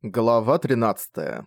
Глава 13.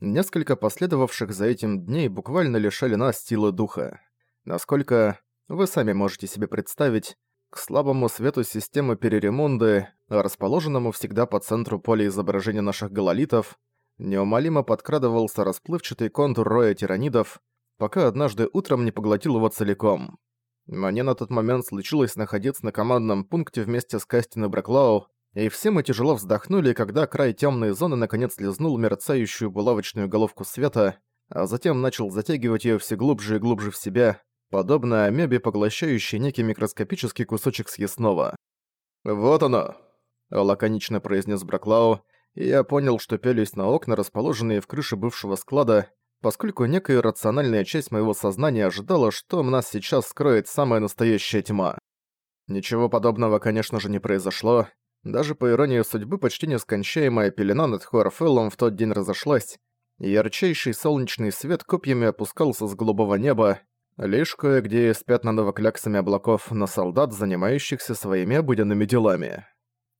Несколько последовавших за этим дней буквально лишали нас силы духа. Насколько, вы сами можете себе представить, к слабому свету системы переремонды, расположенному всегда по центру поля изображения наших гололитов, неумолимо подкрадывался расплывчатый контур роя тиранидов, пока однажды утром не поглотил его целиком. Мне на тот момент случилось находиться на командном пункте вместе с Кастин и Браклау, и все мы тяжело вздохнули, когда край темной зоны наконец лизнул мерцающую булавочную головку света, а затем начал затягивать ее все глубже и глубже в себя, подобно амебе, поглощающей некий микроскопический кусочек съестного. «Вот оно!» — лаконично произнес Браклау, и я понял, что пялюсь на окна, расположенные в крыше бывшего склада, поскольку некая рациональная часть моего сознания ожидала, что нас сейчас скроет самая настоящая тьма. Ничего подобного, конечно же, не произошло, даже по иронии судьбы, почти нескончаемая пелена над Хуарфеллом в тот день разошлась, и ярчайший солнечный свет копьями опускался с голубого неба, лишь кое-где из пятнанного кляксами облаков на солдат, занимающихся своими обыденными делами.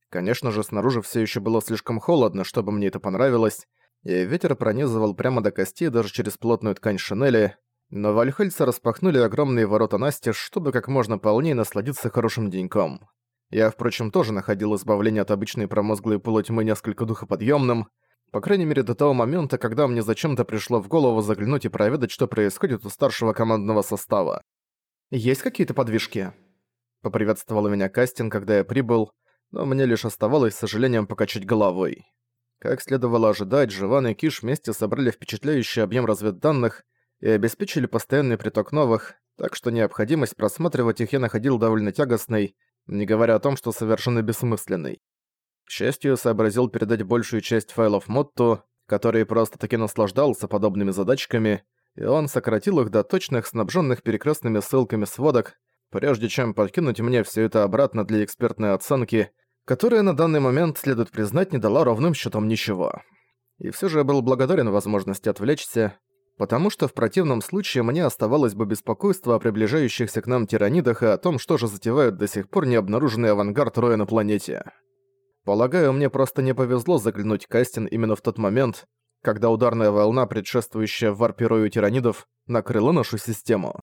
Конечно же, снаружи все еще было слишком холодно, чтобы мне это понравилось, и ветер пронизывал прямо до костей даже через плотную ткань шинели, но вальхельцы распахнули огромные ворота настежь, чтобы как можно полнее насладиться хорошим деньком. Я, впрочем, тоже находил избавление от обычной промозглой полутьмы несколько духоподъемным, по крайней мере до того момента, когда мне зачем-то пришло в голову заглянуть и проведать, что происходит у старшего командного состава. «Есть какие-то подвижки?» Поприветствовала меня Кастин, когда я прибыл, но мне лишь оставалось с сожалением покачать головой. Как следовало ожидать, Живан и Киш вместе собрали впечатляющий объем разведданных и обеспечили постоянный приток новых, так что необходимость просматривать их я находил довольно тягостной, не говоря о том, что совершенно бессмысленный. К счастью, сообразил передать большую часть файлов Мотту, который просто-таки наслаждался подобными задачками, и он сократил их до точных, снабженных перекрестными ссылками сводок, прежде чем подкинуть мне все это обратно для экспертной оценки, которая на данный момент, следует признать, не дала ровным счетом ничего. И все же я был благодарен возможности отвлечься, потому что в противном случае мне оставалось бы беспокойство о приближающихся к нам тиранидах и о том, что же затевают до сих пор не обнаруженный авангард Роя на планете. Полагаю, мне просто не повезло заглянуть Кастин именно в тот момент, когда ударная волна, предшествующая варпе Рою тиранидов, накрыла нашу систему.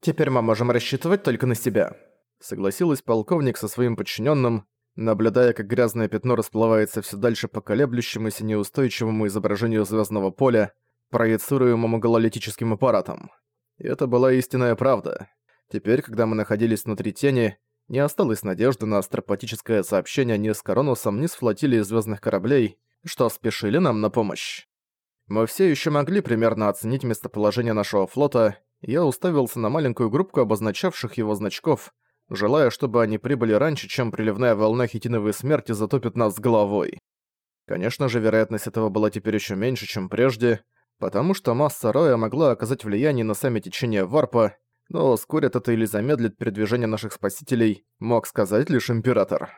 «Теперь мы можем рассчитывать только на себя», — согласилась полковник со своим подчиненным, наблюдая, как грязное пятно расплывается все дальше по колеблющемуся неустойчивому изображению звездного поля, проецируемому гололитическим аппаратом. И это была истинная правда. Теперь, когда мы находились внутри тени, не осталось надежды на астропатическое сообщение ни с Коронусом, ни с флотилией звездных кораблей, что спешили нам на помощь. Мы все еще могли примерно оценить местоположение нашего флота, и я уставился на маленькую группку обозначавших его значков, желая, чтобы они прибыли раньше, чем приливная волна хитиновой смерти затопит нас с головой. Конечно же, вероятность этого была теперь еще меньше, чем прежде, потому что масса Роя могла оказать влияние на сами течения Варпа, но ускорит это или замедлит передвижение наших спасителей, мог сказать лишь Император.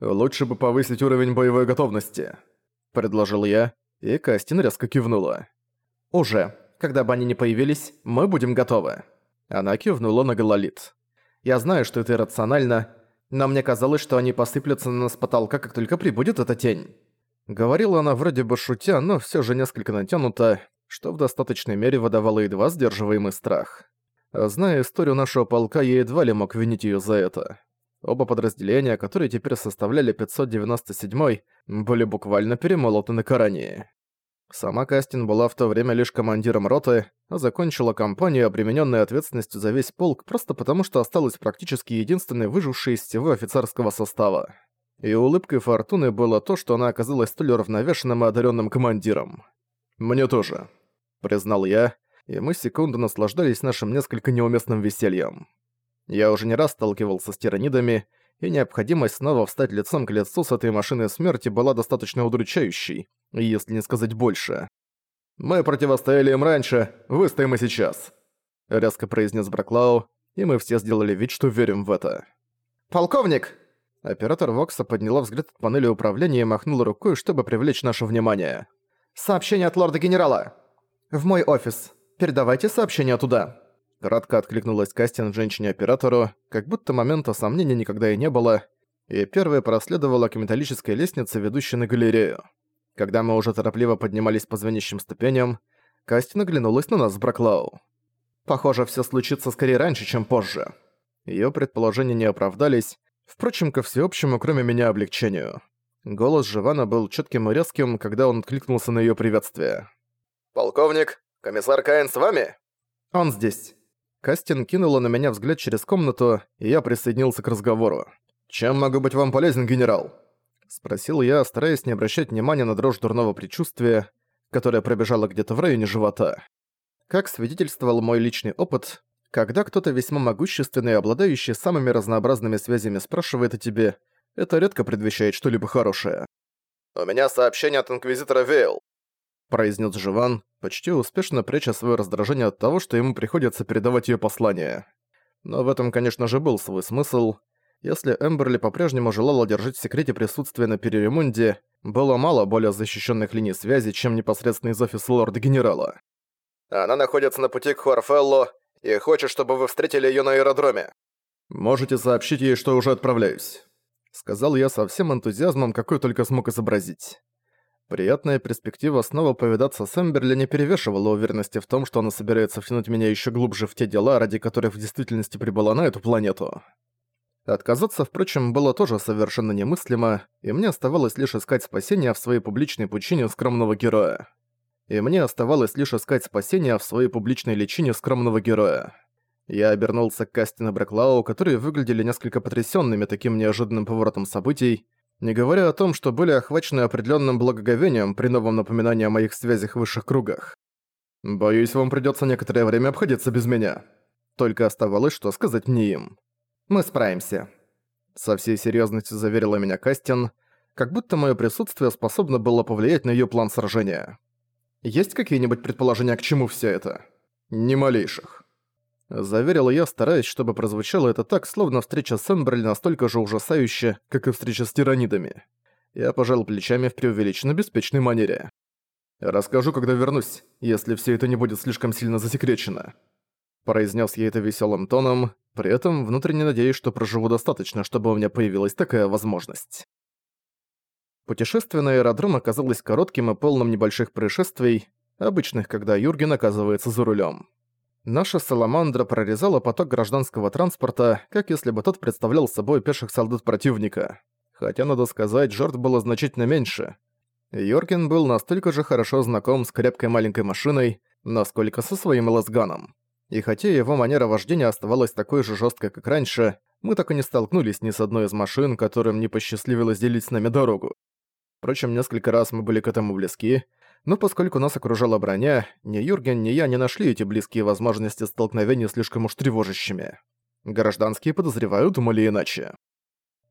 «Лучше бы повысить уровень боевой готовности», — предложил я, и Кастин резко кивнула. «Уже. Когда бы они не появились, мы будем готовы». Она кивнула на Гололит. «Я знаю, что это иррационально, но мне казалось, что они посыплются на нас с потолка, как только прибудет эта тень». Говорила она вроде бы шутя, но все же несколько натянуто, что в достаточной мере выдавало едва сдерживаемый страх. Зная историю нашего полка, я едва ли мог винить её за это. Оба подразделения, которые теперь составляли 597-й, были буквально перемолоты на Коране. Сама Кастин была в то время лишь командиром роты, а закончила кампанию, обременённой ответственностью за весь полк, просто потому что осталась практически единственной выжившей из всего офицерского состава. И улыбкой Фортуны было то, что она оказалась столь равновешенным и одаренным командиром. «Мне тоже», признал я, и мы секунду наслаждались нашим несколько неуместным весельем. Я уже не раз сталкивался с тиранидами, и необходимость снова встать лицом к лицу с этой машиной смерти была достаточно удручающей, если не сказать больше. «Мы противостояли им раньше, выстоим и сейчас», — резко произнес Браклау, и мы все сделали вид, что верим в это. «Полковник!» Оператор Вокса подняла взгляд от панели управления и махнула рукой, чтобы привлечь наше внимание. «Сообщение от лорда-генерала! «В мой офис. Передавайте сообщение туда». Кратко откликнулась Кастин женщине-оператору, как будто момента сомнения никогда и не было, и первая проследовала к металлической лестнице, ведущей на галерею. Когда мы уже торопливо поднимались по звенящим ступеням, Касти наглянулась на нас с Браклау. Похоже, все случится скорее раньше, чем позже. Ее предположения не оправдались, впрочем, ко всеобщему, кроме меня, облегчению. Голос Живана был четким и резким, когда он откликнулся на ее приветствие. «Полковник, комиссар Каин с вами?» «Он здесь». Кастин кинула на меня взгляд через комнату, и я присоединился к разговору. «Чем могу быть вам полезен, генерал?» Спросил я, стараясь не обращать внимания на дрожь дурного предчувствия, которая пробежала где-то в районе живота. Как свидетельствовал мой личный опыт, когда кто-то весьма могущественный и обладающий самыми разнообразными связями спрашивает о тебе, это редко предвещает что-либо хорошее. «У меня сообщение от Инквизитора Вейл», — произнес Живан, почти успешно пряча свое раздражение от того, что ему приходится передавать ее послание. Но в этом, конечно же, был свой смысл. Если Эмберли по-прежнему желала держать в секрете присутствие на Переремунде, было мало более защищенных линий связи, чем непосредственно из офиса лорда-генерала. Она находится на пути к Хуарфелло и хочет, чтобы вы встретили её на аэродроме. Можете сообщить ей, что уже отправляюсь», — сказал я со всем энтузиазмом, какой только смог изобразить. Приятная перспектива снова повидаться с Эмберли не перевешивала уверенности в том, что она собирается втянуть меня ещё глубже в те дела, ради которых в действительности прибыла на эту планету. Отказаться, впрочем, было тоже совершенно немыслимо, и мне оставалось лишь искать спасения в своей публичной пучине скромного героя и мне оставалось лишь искать спасения в своей публичной личине скромного героя. Я обернулся к Кастин и Брэклау, которые выглядели несколько потрясёнными таким неожиданным поворотом событий, не говоря о том, что были охвачены определённым благоговением при новом напоминании о моих связях в высших кругах. «Боюсь, вам придётся некоторое время обходиться без меня». Только оставалось, что сказать мне им. «Мы справимся», — со всей серьёзностью заверила меня Кастин, как будто моё присутствие способно было повлиять на её план сражения. Есть какие-нибудь предположения, к чему все это? Ни малейших. Заверил я, стараясь, чтобы прозвучало это так, словно встреча с Эмберли настолько же ужасающая, как и встреча с тиранидами. Я пожал плечами в преувеличенно беспечной манере. «Расскажу, когда вернусь, если все это не будет слишком сильно засекречено». Произнес я это веселым тоном, при этом внутренне надеюсь, что проживу достаточно, чтобы у меня появилась такая возможность. Путешествие на аэродром оказалось коротким и полным небольших происшествий, обычных, когда Юрген оказывается за рулем. Наша «Саламандра» прорезала поток гражданского транспорта, как если бы тот представлял собой пеших солдат противника. Хотя, надо сказать, жертв было значительно меньше. Йорген был настолько же хорошо знаком с крепкой маленькой машиной, насколько со своим лазганом. И хотя его манера вождения оставалась такой же жесткой, как раньше, мы так и не столкнулись ни с одной из машин, которым не посчастливилось делить с нами дорогу. Впрочем, несколько раз мы были к этому близки, но поскольку нас окружала броня, ни Юрген, ни я не нашли эти близкие возможности столкновения слишком уж тревожащими. Гражданские подозревают, думали иначе.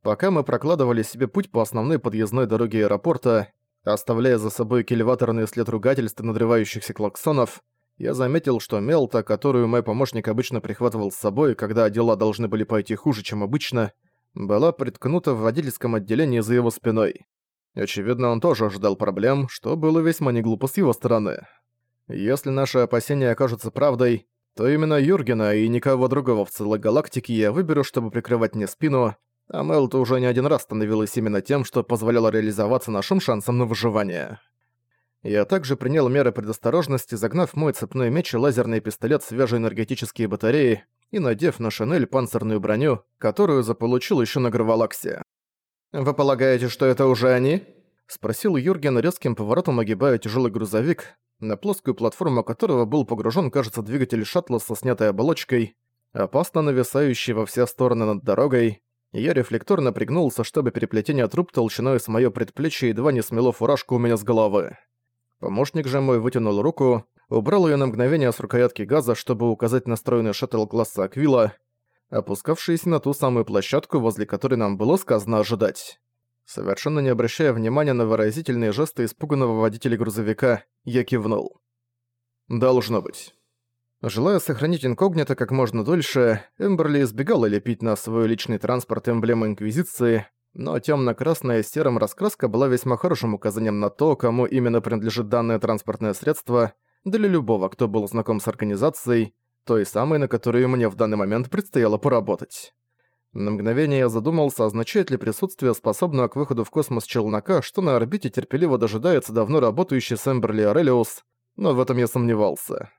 Пока мы прокладывали себе путь по основной подъездной дороге аэропорта, оставляя за собой кильваторный след ругательств и надрывающихся клаксонов, я заметил, что Мелта, которую мой помощник обычно прихватывал с собой, когда дела должны были пойти хуже, чем обычно, была приткнута в водительском отделении за его спиной. Очевидно, он тоже ожидал проблем, что было весьма неглупо с его стороны. Если наши опасения окажутся правдой, то именно Юргена и никого другого в целой галактике я выберу, чтобы прикрывать мне спину, а Мелта уже не один раз становилась именно тем, что позволяло реализоваться нашим шансам на выживание. Я также принял меры предосторожности, загнав мой цепной меч и лазерный пистолет в свежие энергетические батареи и надев на шинель панцирную броню, которую заполучил еще на Гравалаксе. «Вы полагаете, что это уже они?» — спросил Юрген резким поворотом, огибая тяжелый грузовик, на плоскую платформу которого был погружен, кажется, двигатель шаттла со снятой оболочкой, опасно нависающий во все стороны над дорогой. Я рефлекторно пригнулся, чтобы переплетение труб толщиной с моё предплечье едва не смело фуражку у меня с головы. Помощник же мой вытянул руку, убрал её на мгновение с рукоятки газа, чтобы указать настроенный шаттл класса Аквила, опускавшиеся на ту самую площадку, возле которой нам было сказано ожидать. Совершенно не обращая внимания на выразительные жесты испуганного водителя грузовика, я кивнул. «Должно быть». Желая сохранить инкогнито как можно дольше, Эмберли избегала лепить на свой личный транспорт эмблемы Инквизиции, но тёмно-красная с серым раскраска была весьма хорошим указанием на то, кому именно принадлежит данное транспортное средство, для любого, кто был знаком с организацией, той самой, на которую мне в данный момент предстояло поработать. На мгновение я задумался, означает ли присутствие способного к выходу в космос челнока, что на орбите терпеливо дожидается давно работающий Сэмберли Орелиус, но в этом я сомневался.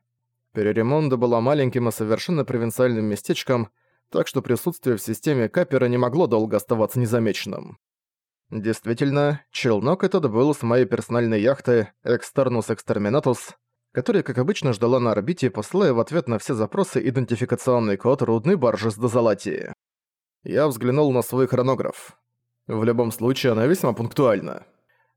Переремонда была маленьким и совершенно провинциальным местечком, так что присутствие в системе Капера не могло долго оставаться незамеченным. Действительно, челнок этот был с моей персональной яхты Externus Exterminatus, которая, как обычно, ждала на орбите, посылая в ответ на все запросы идентификационный код рудной баржи с Дозолатии. Я взглянул на свой хронограф. В любом случае, она весьма пунктуальна.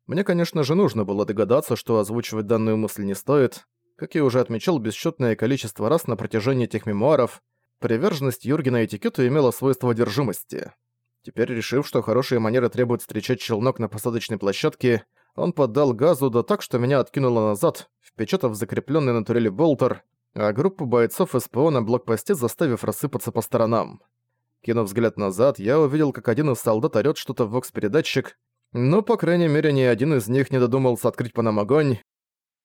Мне, конечно же, нужно было догадаться, что озвучивать данную мысль не стоит. Как я уже отмечал бесчетное количество раз на протяжении этих мемуаров, приверженность Юргена этикету имела свойство одержимости. Теперь, решив, что хорошие манеры требуют встречать челнок на посадочной площадке, он поддал газу да так, что меня откинуло назад, впечатав закрепленный на турели болтер, а группу бойцов СПО на блокпосте заставив рассыпаться по сторонам. Кинув взгляд назад, я увидел, как один из солдат орёт что-то в вокс-передатчик, но, по крайней мере, ни один из них не додумался открыть по нам огонь.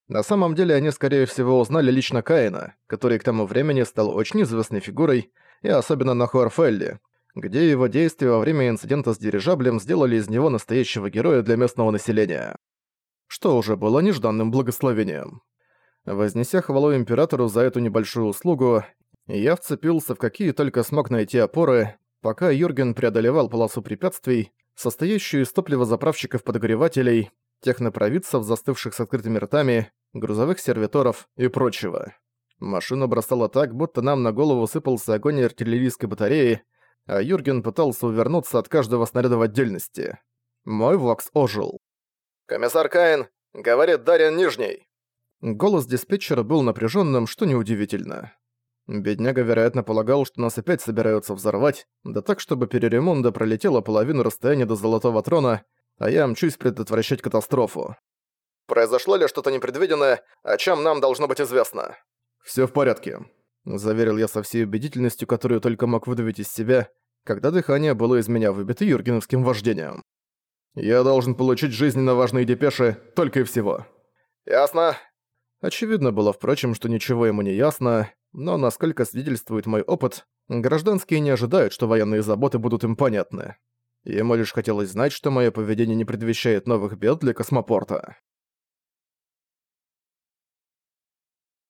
На самом деле, они, скорее всего, узнали лично Каина, который к тому времени стал очень известной фигурой, и особенно на Хуарфелле, где его действия во время инцидента с дирижаблем сделали из него настоящего героя для местного населения. Что уже было нежданным благословением. Вознеся хвалу Императору за эту небольшую услугу, я вцепился в какие только смог найти опоры, пока Юрген преодолевал полосу препятствий, состоящую из топливозаправщиков-подогревателей, технопровидцев, застывших с открытыми ртами, грузовых сервиторов и прочего. Машина бросала так, будто нам на голову сыпался огонь артиллерийской батареи, а Юрген пытался увернуться от каждого снаряда в отдельности. Мой вокс ожил. «Комиссар Каин, говорит Дарьян Нижний!» Голос диспетчера был напряженным, что неудивительно. Бедняга, вероятно, полагал, что нас опять собираются взорвать, да так, чтобы переремонда пролетела половину расстояния до Золотого Трона, а я мчусь предотвращать катастрофу. «Произошло ли что-то непредвиденное, о чем нам должно быть известно?» «Всё в порядке», Заверил я со всей убедительностью, которую только мог выдавить из себя, когда дыхание было из меня выбито юргеновским вождением. «Я должен получить жизненно важные депеши только и всего». «Ясно». Очевидно было, впрочем, что ничего ему не ясно, но, насколько свидетельствует мой опыт, гражданские не ожидают, что военные заботы будут им понятны. Ему лишь хотелось знать, что мое поведение не предвещает новых бед для космопорта.